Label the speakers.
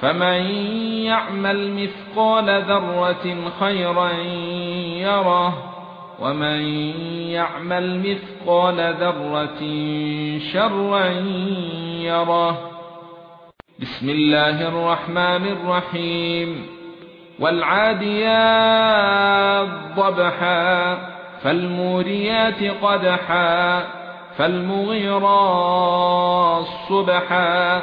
Speaker 1: فمن يعمل مثقال ذرة خيرا يره ومن يعمل مثقال ذرة شرا يره. بسم الله الرحمن الرحيم. والعاديات ضبحا فالموريات قدحا فالمغيرات صبحا.